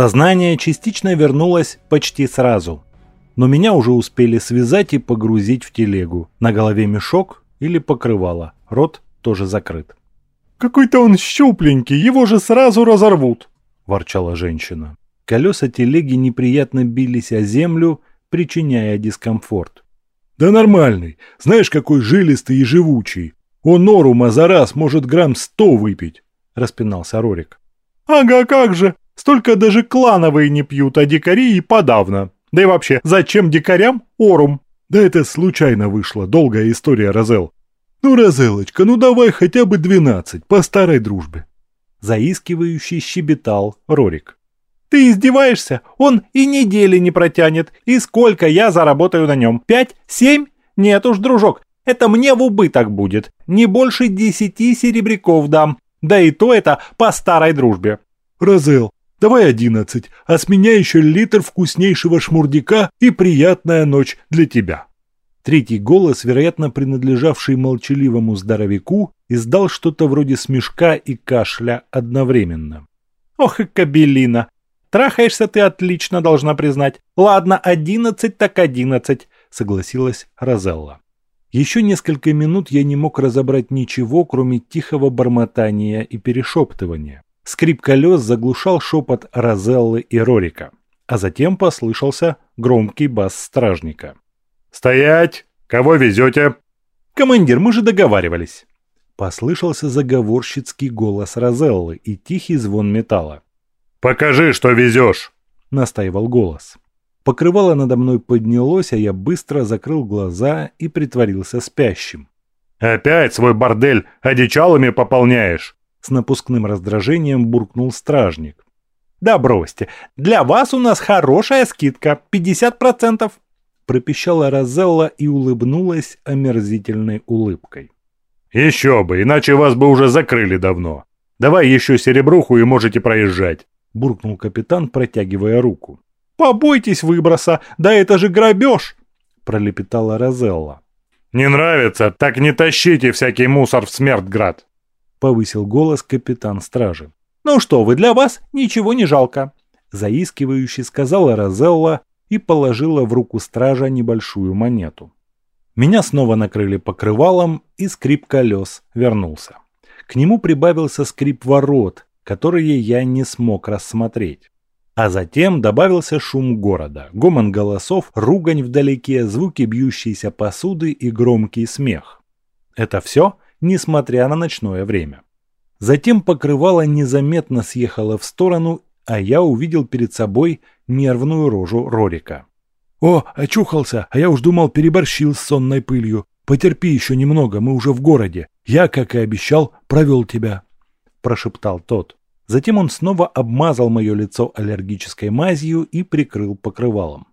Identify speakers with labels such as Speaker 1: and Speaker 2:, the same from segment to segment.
Speaker 1: Сознание частично вернулось почти сразу. Но меня уже успели связать и погрузить в телегу. На голове мешок или покрывало. Рот тоже закрыт.
Speaker 2: «Какой-то он щупленький, его же сразу разорвут!» – ворчала женщина.
Speaker 1: Колеса телеги неприятно бились о землю, причиняя дискомфорт.
Speaker 2: «Да нормальный. Знаешь, какой жилистый и живучий. Он Орума за раз может грамм сто выпить!» – распинался Рорик.
Speaker 3: «Ага, как же! Столько даже клановые не пьют, а дикари и подавно. Да и вообще, зачем дикарям орум?
Speaker 2: Да это случайно вышло, долгая история, Розел. Ну, Розелочка, ну давай хотя бы двенадцать, по старой дружбе.
Speaker 1: Заискивающий щебетал Рорик.
Speaker 3: Ты издеваешься? Он и недели не протянет. И сколько я заработаю на нем? Пять? Семь? Нет уж, дружок, это мне в убыток будет. Не больше десяти серебряков дам. Да и то это по старой дружбе.
Speaker 2: Розел, Давай одиннадцать, а с меня еще литр вкуснейшего шмурдика и приятная ночь для тебя».
Speaker 1: Третий голос, вероятно принадлежавший молчаливому здоровяку, издал что-то вроде смешка и кашля одновременно.
Speaker 3: «Ох и кабелина! Трахаешься ты отлично, должна признать. Ладно, одиннадцать так одиннадцать», — согласилась Розелла.
Speaker 1: Еще несколько минут я не мог разобрать ничего, кроме тихого бормотания и перешептывания. Скрип колес заглушал шепот Розеллы и Рорика, а затем послышался громкий бас стражника.
Speaker 4: «Стоять! Кого везете?»
Speaker 3: «Командир, мы же договаривались!»
Speaker 1: Послышался заговорщицкий голос Розеллы и тихий звон металла.
Speaker 4: «Покажи, что везешь!»
Speaker 1: — настаивал голос. Покрывало надо мной поднялось, а я быстро закрыл глаза и притворился спящим.
Speaker 4: «Опять свой бордель одичалами пополняешь?»
Speaker 1: С напускным раздражением буркнул стражник.
Speaker 3: «Да бросьте, для вас у нас хорошая скидка, 50%!»
Speaker 1: Пропищала Розелла и улыбнулась омерзительной улыбкой.
Speaker 4: «Еще бы, иначе вас бы уже закрыли давно. Давай еще серебруху и можете проезжать!»
Speaker 1: Буркнул капитан, протягивая руку.
Speaker 3: «Побойтесь выброса, да это же грабеж!»
Speaker 1: Пролепетала Розелла.
Speaker 4: «Не нравится, так не тащите всякий мусор в Смертград!»
Speaker 1: повысил голос капитан стражи.
Speaker 3: «Ну что вы, для вас ничего не жалко», –
Speaker 1: заискивающе сказала Розелла и положила в руку стража небольшую монету. Меня снова накрыли покрывалом, и скрип колес вернулся. К нему прибавился скрип ворот, которые я не смог рассмотреть. А затем добавился шум города, гомон голосов, ругань вдалеке, звуки бьющейся посуды и громкий смех. Это все – несмотря на ночное время. Затем покрывало незаметно съехало в сторону, а я увидел перед собой нервную рожу Рорика.
Speaker 2: «О, очухался, а я уж думал, переборщил с сонной пылью. Потерпи еще немного, мы уже в городе. Я, как и обещал, провел тебя», – прошептал тот.
Speaker 1: Затем он снова обмазал мое лицо аллергической мазью и прикрыл покрывалом.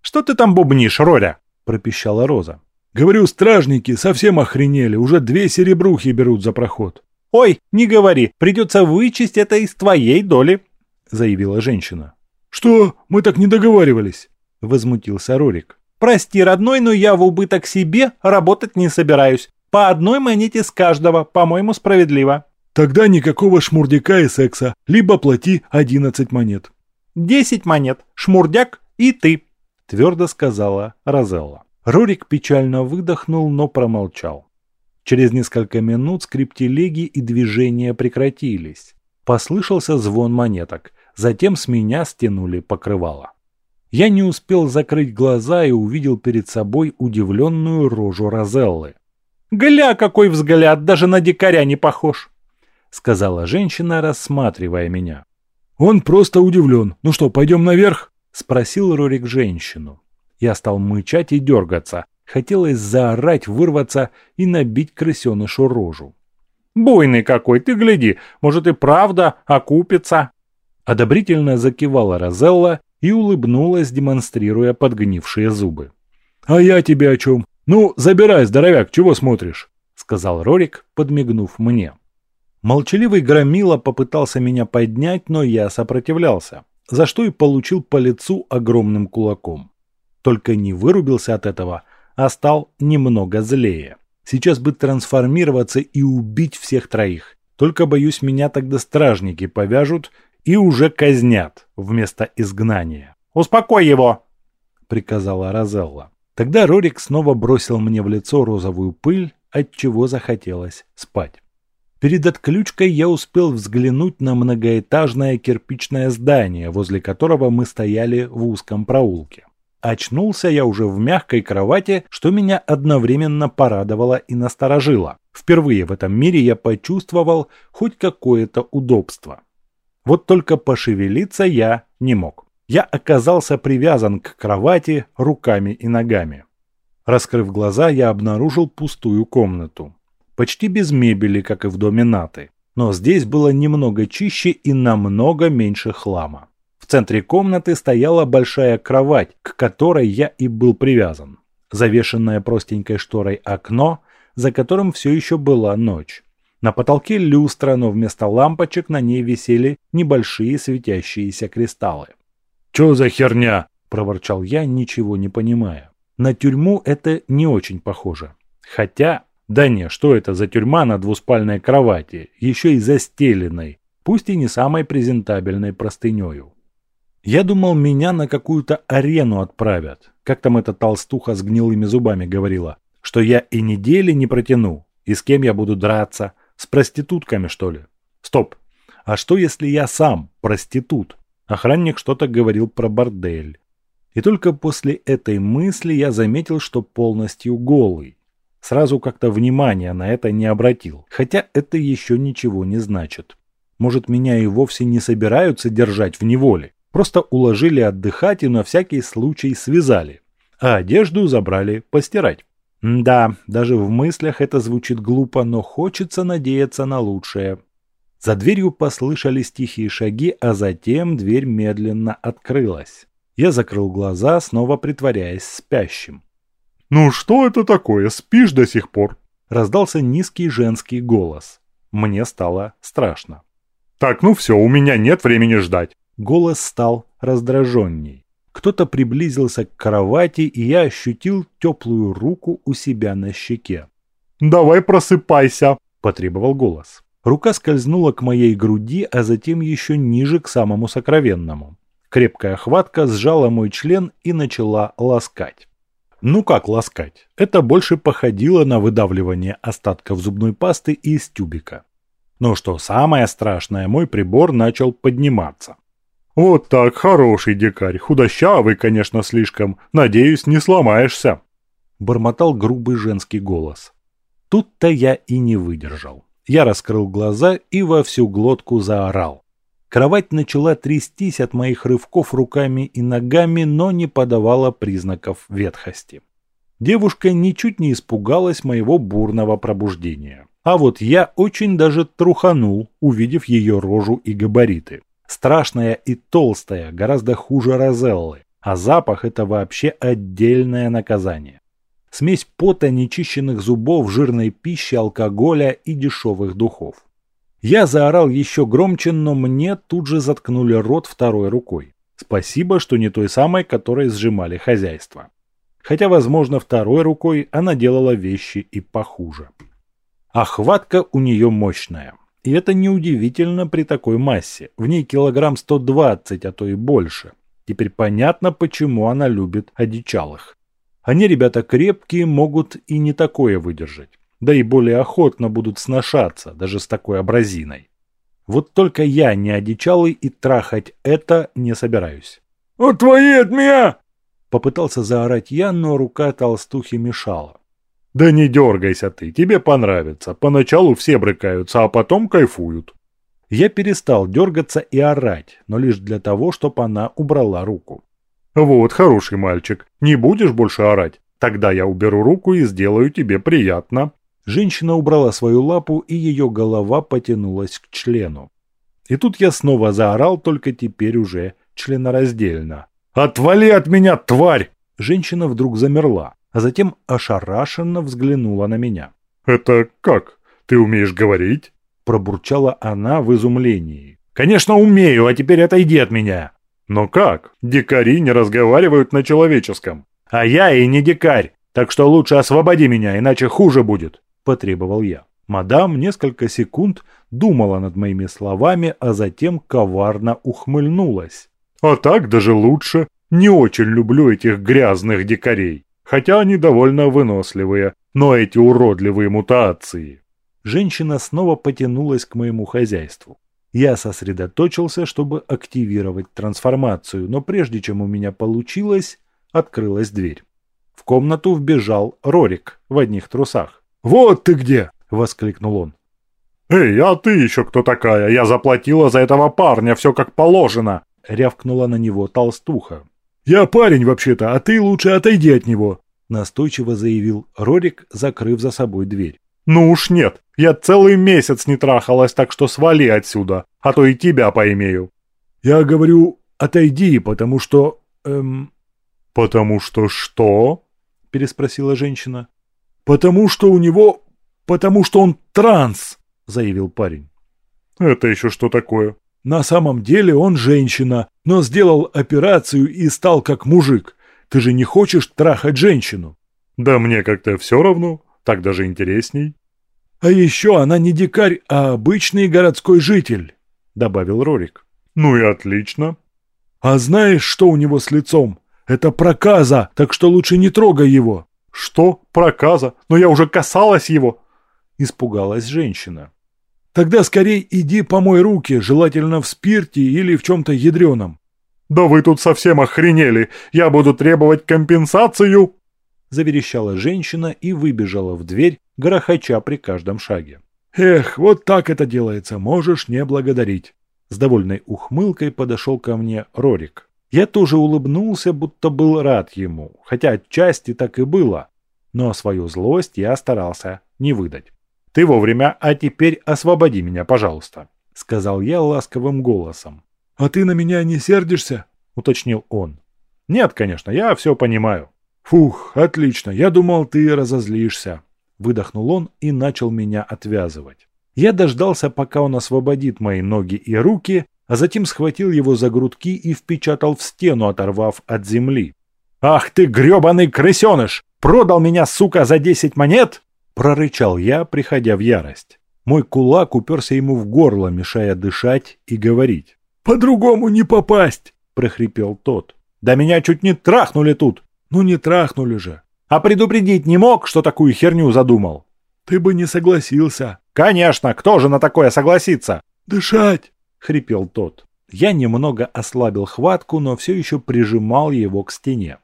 Speaker 3: «Что ты там бубнишь, Роря?»
Speaker 1: – пропищала Роза.
Speaker 2: Говорю, стражники совсем охренели, уже две серебрухи берут за проход.
Speaker 3: Ой, не говори, придется вычесть это из твоей доли, заявила женщина.
Speaker 2: Что? Мы так не договаривались,
Speaker 1: возмутился Рорик.
Speaker 3: Прости, родной, но я в убыток себе работать не собираюсь. По одной монете с каждого, по-моему, справедливо.
Speaker 2: Тогда никакого шмурдяка и секса, либо плати одиннадцать монет.
Speaker 3: Десять монет, шмурдяк и ты,
Speaker 1: твердо сказала Розелла. Рорик печально выдохнул, но промолчал. Через несколько минут скрип телеги и движения прекратились. Послышался звон монеток, затем с меня стянули покрывало. Я не успел закрыть глаза и увидел перед собой удивленную рожу Розеллы.
Speaker 3: «Гля, какой взгляд, даже на дикаря не похож!»
Speaker 1: — сказала женщина, рассматривая меня.
Speaker 2: «Он просто удивлен. Ну что, пойдем наверх?»
Speaker 1: — спросил Рорик женщину. Я стал мычать и дергаться. Хотелось заорать, вырваться и набить крысенышу рожу.
Speaker 3: «Буйный какой, ты гляди, может и правда окупится!»
Speaker 1: Одобрительно закивала Розелла и улыбнулась, демонстрируя подгнившие зубы.
Speaker 2: «А я тебе о чем? Ну, забирай, здоровяк, чего смотришь?»
Speaker 1: сказал Рорик, подмигнув мне. Молчаливый громила попытался меня поднять, но я сопротивлялся, за что и получил по лицу огромным кулаком. Только не вырубился от этого, а стал немного злее. Сейчас бы трансформироваться и убить всех троих. Только, боюсь, меня тогда стражники повяжут и уже казнят вместо изгнания.
Speaker 3: «Успокой его!»
Speaker 1: – приказала Розелла. Тогда Рорик снова бросил мне в лицо розовую пыль, от чего захотелось спать. Перед отключкой я успел взглянуть на многоэтажное кирпичное здание, возле которого мы стояли в узком проулке. Очнулся я уже в мягкой кровати, что меня одновременно порадовало и насторожило. Впервые в этом мире я почувствовал хоть какое-то удобство. Вот только пошевелиться я не мог. Я оказался привязан к кровати руками и ногами. Раскрыв глаза, я обнаружил пустую комнату. Почти без мебели, как и в доме Наты. Но здесь было немного чище и намного меньше хлама центре комнаты стояла большая кровать, к которой я и был привязан. Завешенное простенькой шторой окно, за которым все еще была ночь. На потолке люстра, но вместо лампочек на ней висели небольшие светящиеся кристаллы.
Speaker 2: «Чё за херня?»
Speaker 1: – проворчал я, ничего не понимая. На тюрьму это не очень похоже. Хотя, да не, что это за тюрьма на двуспальной кровати, еще и застеленной, пусть и не самой презентабельной простынею. Я думал, меня на какую-то арену отправят. Как там эта толстуха с гнилыми зубами говорила? Что я и недели не протяну. И с кем я буду драться? С проститутками, что ли? Стоп. А что, если я сам проститут? Охранник что-то говорил про бордель. И только после этой мысли я заметил, что полностью голый. Сразу как-то внимания на это не обратил. Хотя это еще ничего не значит. Может, меня и вовсе не собираются держать в неволе. Просто уложили отдыхать и на всякий случай связали, а одежду забрали постирать. Да, даже в мыслях это звучит глупо, но хочется надеяться на лучшее. За дверью послышались тихие шаги, а затем дверь медленно открылась. Я закрыл глаза, снова притворяясь спящим.
Speaker 4: «Ну что это такое? Спишь до сих пор?»
Speaker 1: Раздался низкий женский голос. Мне стало страшно.
Speaker 4: «Так, ну все, у меня нет времени ждать.
Speaker 1: Голос стал раздраженней. Кто-то приблизился к кровати, и я ощутил теплую руку у себя на щеке.
Speaker 4: «Давай просыпайся!»
Speaker 1: – потребовал голос. Рука скользнула к моей груди, а затем еще ниже к самому сокровенному. Крепкая хватка сжала мой член и начала ласкать. Ну как ласкать? Это больше походило на выдавливание остатков зубной пасты из тюбика. Но что самое страшное, мой прибор начал подниматься.
Speaker 4: «Вот так, хороший дикарь, худощавый, конечно, слишком. Надеюсь, не сломаешься».
Speaker 1: Бормотал грубый женский голос. Тут-то я и не выдержал. Я раскрыл глаза и во всю глотку заорал. Кровать начала трястись от моих рывков руками и ногами, но не подавала признаков ветхости. Девушка ничуть не испугалась моего бурного пробуждения. А вот я очень даже труханул, увидев ее рожу и габариты. Страшная и толстая, гораздо хуже Розеллы, а запах – это вообще отдельное наказание. Смесь пота, нечищенных зубов, жирной пищи, алкоголя и дешевых духов. Я заорал еще громче, но мне тут же заткнули рот второй рукой. Спасибо, что не той самой, которой сжимали хозяйство. Хотя, возможно, второй рукой она делала вещи и похуже. Охватка у нее мощная. И это неудивительно при такой массе. В ней килограмм 120, а то и больше. Теперь понятно, почему она любит одичалых. Они, ребята, крепкие, могут и не такое выдержать. Да и более охотно будут сношаться, даже с такой абразиной. Вот только я не одичалый и трахать это не собираюсь.
Speaker 2: «Отвои от меня!»
Speaker 1: Попытался заорать я, но рука толстухи мешала.
Speaker 4: «Да не дергайся ты, тебе понравится. Поначалу все брыкаются, а потом кайфуют».
Speaker 1: Я перестал дергаться и орать, но лишь для того, чтобы она убрала руку.
Speaker 4: «Вот, хороший мальчик, не будешь больше орать? Тогда я уберу руку и сделаю тебе приятно».
Speaker 1: Женщина убрала свою лапу, и ее голова потянулась к члену. И тут я снова заорал, только теперь уже членораздельно.
Speaker 4: «Отвали от меня, тварь!»
Speaker 1: Женщина вдруг замерла а затем ошарашенно взглянула на меня.
Speaker 4: «Это как? Ты умеешь говорить?»
Speaker 1: Пробурчала она в изумлении.
Speaker 3: «Конечно умею, а теперь отойди от меня!»
Speaker 4: «Но как? Дикари не разговаривают на человеческом».
Speaker 3: «А я и не дикарь, так что лучше освободи меня, иначе хуже будет», – потребовал я.
Speaker 1: Мадам несколько секунд думала над моими словами, а затем коварно ухмыльнулась.
Speaker 4: «А так даже лучше. Не очень люблю этих грязных дикарей. Хотя они довольно выносливые, но эти уродливые мутации».
Speaker 1: Женщина снова потянулась к моему хозяйству. Я сосредоточился, чтобы активировать трансформацию, но прежде чем у меня получилось, открылась дверь. В комнату вбежал Рорик в одних трусах.
Speaker 2: «Вот ты где!»
Speaker 1: – воскликнул он.
Speaker 4: «Эй, а ты еще кто такая? Я заплатила за этого парня, все как положено!»
Speaker 1: – рявкнула на него толстуха.
Speaker 2: «Я парень вообще-то, а ты лучше отойди от него!»
Speaker 1: – настойчиво заявил Рорик, закрыв за собой дверь.
Speaker 4: «Ну уж нет, я целый месяц не трахалась, так что свали отсюда, а то и тебя поимею».
Speaker 2: «Я говорю, отойди, потому что... эм...»
Speaker 4: «Потому что что?»
Speaker 1: – переспросила женщина.
Speaker 2: «Потому что у него «Потому что он транс», — заявил парень.
Speaker 4: «Это еще что такое?»
Speaker 2: «На самом деле он женщина, но сделал операцию и стал как мужик. Ты же не хочешь трахать женщину?»
Speaker 4: «Да мне как-то все равно, так даже интересней».
Speaker 2: «А еще она не дикарь, а обычный городской житель», — добавил Рорик.
Speaker 4: «Ну и отлично».
Speaker 2: «А знаешь, что у него с лицом? Это проказа, так что лучше не трогай его».
Speaker 4: «Что? Проказа? Но я уже касалась его
Speaker 1: испугалась женщина.
Speaker 2: «Тогда скорей иди помой руки, желательно в спирте или в чем-то ядреном».
Speaker 4: «Да вы тут совсем охренели! Я буду требовать компенсацию!»
Speaker 1: Заверещала женщина и выбежала в дверь, грохоча при каждом шаге.
Speaker 2: «Эх, вот так это делается, можешь не благодарить».
Speaker 1: С довольной ухмылкой подошел ко мне Рорик. Я тоже улыбнулся, будто был рад ему, хотя отчасти так и было, но свою злость я старался не выдать. «Ты вовремя, а теперь освободи меня, пожалуйста», — сказал я ласковым голосом.
Speaker 2: «А ты на меня не сердишься?»
Speaker 1: — уточнил он. «Нет, конечно, я все понимаю».
Speaker 2: «Фух, отлично, я думал, ты разозлишься», —
Speaker 1: выдохнул он и начал меня отвязывать. Я дождался, пока он освободит мои ноги и руки, а затем схватил его за грудки и впечатал в стену, оторвав от земли. «Ах ты, гребаный крысеныш! Продал меня, сука, за десять монет?» Прорычал я, приходя в ярость. Мой кулак уперся ему в горло, мешая дышать и говорить.
Speaker 2: «По-другому не попасть!»
Speaker 1: – прохрипел тот. «Да меня чуть не трахнули тут!»
Speaker 2: «Ну не трахнули же!»
Speaker 1: «А предупредить не мог, что такую херню задумал?»
Speaker 2: «Ты бы не согласился!»
Speaker 1: «Конечно! Кто же на такое согласится?»
Speaker 2: «Дышать!»
Speaker 1: – хрипел тот. Я немного ослабил хватку, но все еще прижимал его к стене.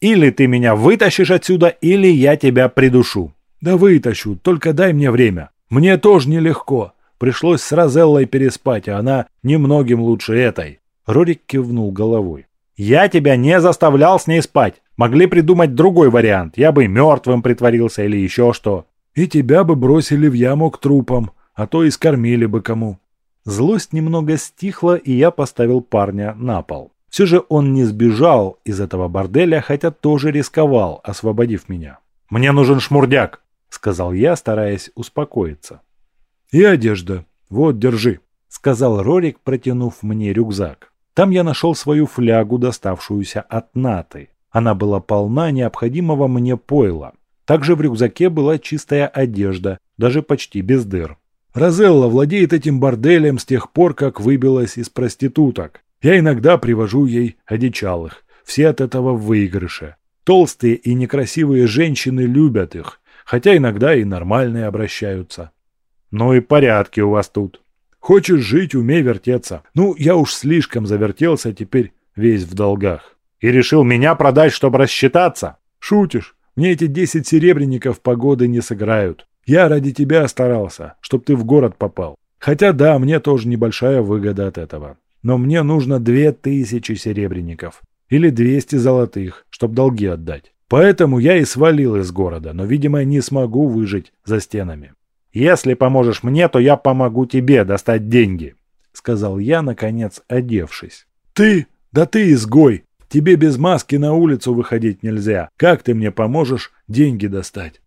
Speaker 1: «Или ты меня вытащишь отсюда, или я тебя придушу!»
Speaker 2: «Да вытащу, только дай мне время. Мне тоже нелегко. Пришлось с Розеллой переспать, а она немногим лучше этой».
Speaker 1: Рорик кивнул головой. «Я тебя не заставлял с ней спать. Могли придумать другой вариант. Я бы мертвым притворился или еще что».
Speaker 2: «И тебя бы бросили в яму к трупам, а то и скормили бы кому».
Speaker 1: Злость немного стихла, и я поставил парня на пол. Все же он не сбежал из этого борделя, хотя тоже рисковал, освободив меня. «Мне нужен шмурдяк!» — сказал я, стараясь успокоиться.
Speaker 2: «И одежда. Вот, держи», — сказал Рорик, протянув мне рюкзак. Там я нашел свою флягу, доставшуюся от Наты. Она была полна необходимого мне пойла. Также в рюкзаке была чистая одежда, даже почти без дыр. Розелла владеет этим борделем с тех пор, как выбилась из проституток. Я иногда привожу ей одичалых. Все от этого в выигрыше. Толстые и некрасивые женщины любят их, хотя иногда и нормальные обращаются.
Speaker 1: Ну и порядки у вас тут.
Speaker 2: Хочешь жить, умей вертеться. Ну, я уж слишком завертелся, теперь весь в долгах.
Speaker 1: И решил меня продать, чтобы рассчитаться?
Speaker 2: Шутишь? Мне эти десять серебряников погоды не сыграют. Я ради тебя старался, чтоб ты в город попал. Хотя да, мне тоже небольшая выгода от этого. Но мне нужно две тысячи серебряников. Или двести золотых, чтоб долги отдать. Поэтому я и свалил из города, но, видимо, не смогу выжить за стенами.
Speaker 1: «Если поможешь мне, то я помогу тебе достать деньги», — сказал я, наконец, одевшись.
Speaker 2: «Ты? Да ты изгой! Тебе без маски на улицу выходить нельзя. Как ты мне поможешь деньги достать?»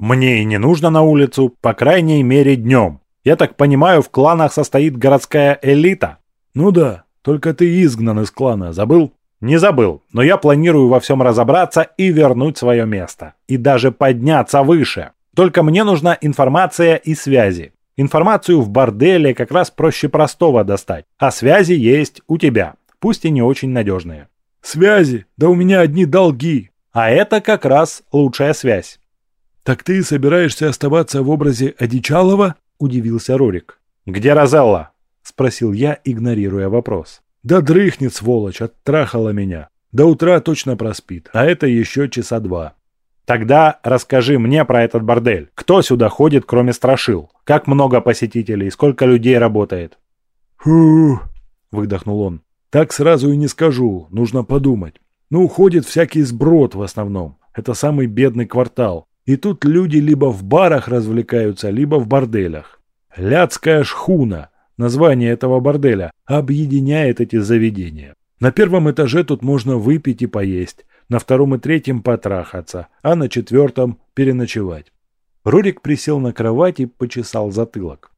Speaker 1: Мне и не нужно на улицу, по крайней мере днем. Я так понимаю, в кланах состоит городская элита?
Speaker 2: Ну да, только ты изгнан из клана, забыл?
Speaker 1: Не забыл, но я планирую во всем разобраться и вернуть свое место. И даже подняться выше. Только мне нужна информация и связи. Информацию в борделе как раз проще простого достать, а связи есть у тебя, пусть и не очень надежные.
Speaker 2: Связи? Да у меня одни долги.
Speaker 1: А это как раз лучшая связь.
Speaker 2: Так ты собираешься оставаться в образе Одичалова? Удивился Рорик.
Speaker 1: Где Розелла? Спросил я, игнорируя вопрос.
Speaker 2: Да дрыхнет, сволочь, оттрахала меня. До утра точно проспит, а это еще часа два.
Speaker 1: Тогда расскажи мне про этот бордель. Кто сюда ходит, кроме страшил? Как много посетителей, сколько людей работает?
Speaker 2: Фу, выдохнул он. Так сразу и не скажу, нужно подумать. Ну, ходит всякий сброд в основном. Это самый бедный квартал. И тут люди либо в барах развлекаются, либо в борделях. Ляцкая шхуна, название этого борделя, объединяет эти заведения. На первом этаже тут можно выпить и поесть, на втором и третьем потрахаться, а на четвертом переночевать.
Speaker 1: Рурик присел на кровать и почесал затылок.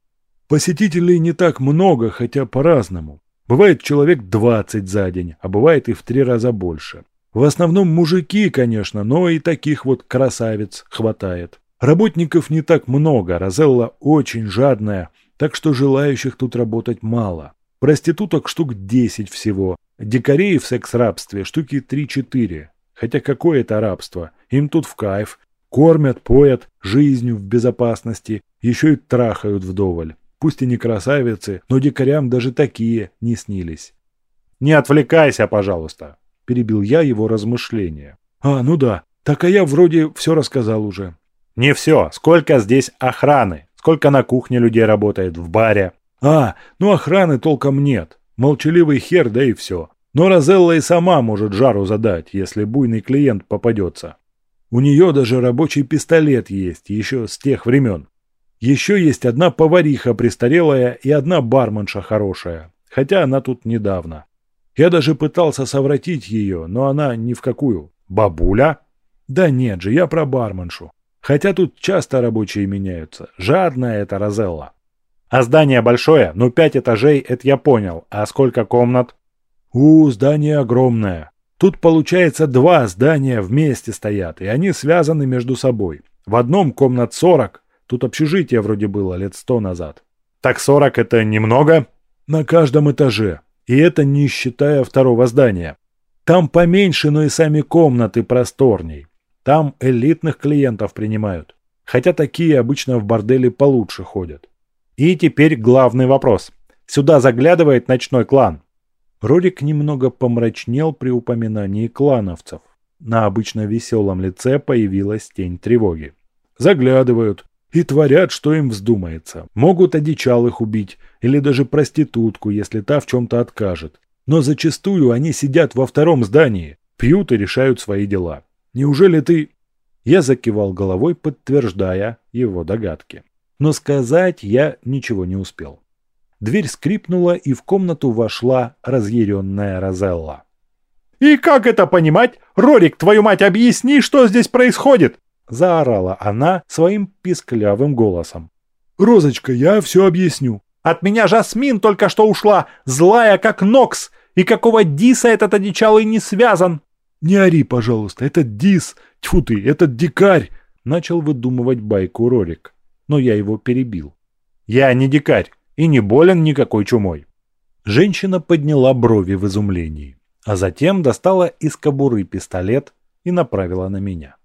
Speaker 2: Посетителей не так много, хотя по-разному. Бывает человек 20 за день, а бывает и в три раза больше. В основном мужики, конечно, но и таких вот красавиц хватает. Работников не так много, Розелла очень жадная, так что желающих тут работать мало. Проституток штук 10 всего, дикарей в секс-рабстве штуки 3-4. Хотя какое это рабство? Им тут в кайф. Кормят, поят, жизнью в безопасности, еще и трахают вдоволь. Пусть и не красавицы, но дикарям даже такие не снились.
Speaker 1: «Не отвлекайся, пожалуйста», – перебил я его размышления.
Speaker 2: «А, ну да, так а я вроде все рассказал уже».
Speaker 1: «Не все. Сколько здесь охраны? Сколько на кухне людей работает, в баре?»
Speaker 2: «А, ну охраны толком нет. Молчаливый хер, да и все. Но Розелла и сама может жару задать, если буйный клиент попадется. У нее даже рабочий пистолет есть, еще с тех времен. Еще есть одна повариха престарелая и одна барменша хорошая, хотя она тут недавно. Я даже пытался совратить ее, но она ни в какую.
Speaker 1: Бабуля?
Speaker 2: Да нет же, я про барменшу. Хотя тут часто рабочие меняются. Жадная эта Розелла.
Speaker 1: А здание большое? Ну, пять этажей, это я понял. А сколько комнат?
Speaker 2: У, здание огромное. Тут, получается, два здания вместе стоят, и они связаны между собой. В одном комнат сорок, Тут общежитие вроде было лет сто назад.
Speaker 1: Так сорок это немного?
Speaker 2: На каждом этаже. И это не считая второго здания. Там поменьше, но и сами комнаты просторней. Там элитных клиентов принимают. Хотя такие обычно в борделе получше ходят.
Speaker 1: И теперь главный вопрос. Сюда заглядывает ночной клан.
Speaker 2: Рорик немного помрачнел при упоминании клановцев. На обычно веселом лице появилась тень тревоги. Заглядывают и творят, что им вздумается. Могут одичалых убить или даже проститутку, если та в чем-то откажет. Но зачастую они сидят во втором здании, пьют и решают свои дела. Неужели ты...» Я закивал головой, подтверждая его догадки. Но сказать я ничего не успел. Дверь скрипнула, и в комнату вошла разъяренная Розелла.
Speaker 3: «И как это понимать? Рорик, твою мать, объясни, что здесь происходит!»
Speaker 2: Заорала она своим писклявым голосом. «Розочка, я все объясню».
Speaker 3: «От меня Жасмин только что ушла, злая как Нокс, и какого Диса этот одичалый не связан?»
Speaker 2: «Не ори, пожалуйста, этот Дис, тьфу ты, этот дикарь!» Начал выдумывать байку Рорик, но я его перебил.
Speaker 1: «Я не дикарь и не болен никакой чумой».
Speaker 2: Женщина подняла брови в изумлении, а затем достала из кобуры пистолет и направила на меня.